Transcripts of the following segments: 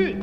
去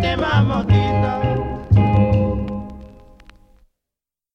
te vamos a